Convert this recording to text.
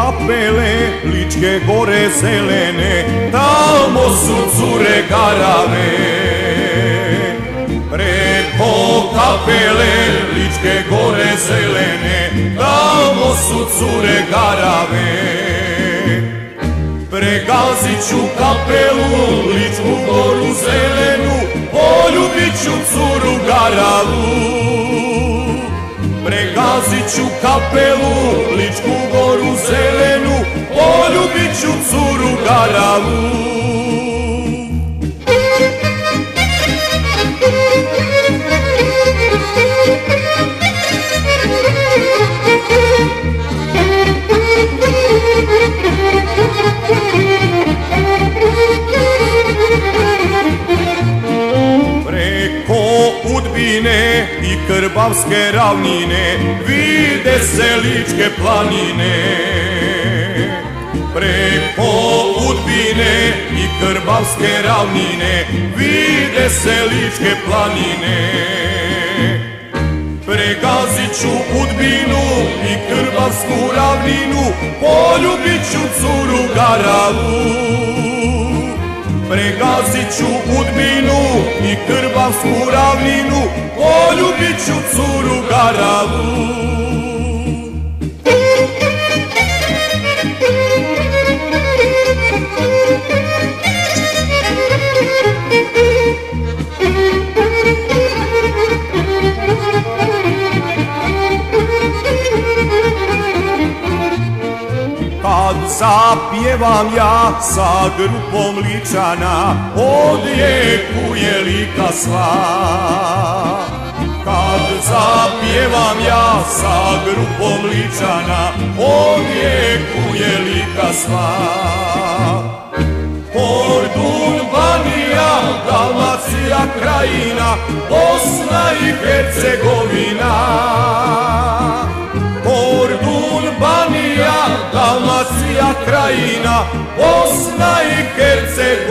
kapele, ličke gore zelene, tamo su cure garave. Preko kapele, ličke gore zelene, tamo su cure garave. Pregazit ću kapelu, ličku goru zelenu, poljubit ću curu garavu. Pregazit ću kapelu, ličku goru zelenu, poljubit ću curu Udbine i Krbavske ravnine vide se ličke planine. Preko Udbine i Krbavske ravnine vide se ličke planine. Pregazit ću Udbinu i Krbavsku ravninu, poljubit ću curu garavu. Pregazit ću Udbinu i Krbavsku ravninu, poljubit ću curu garavu. Kad zapjevam ja sa grupom ličana, odjekuje lika sva. Kad zapjevam ja sa grupom ličana, odjekuje lika sva. Kordun, Banija, Dalmacija, Krajina, Bosna i Hercegovina. Krajina, Bosna i Hercegovina.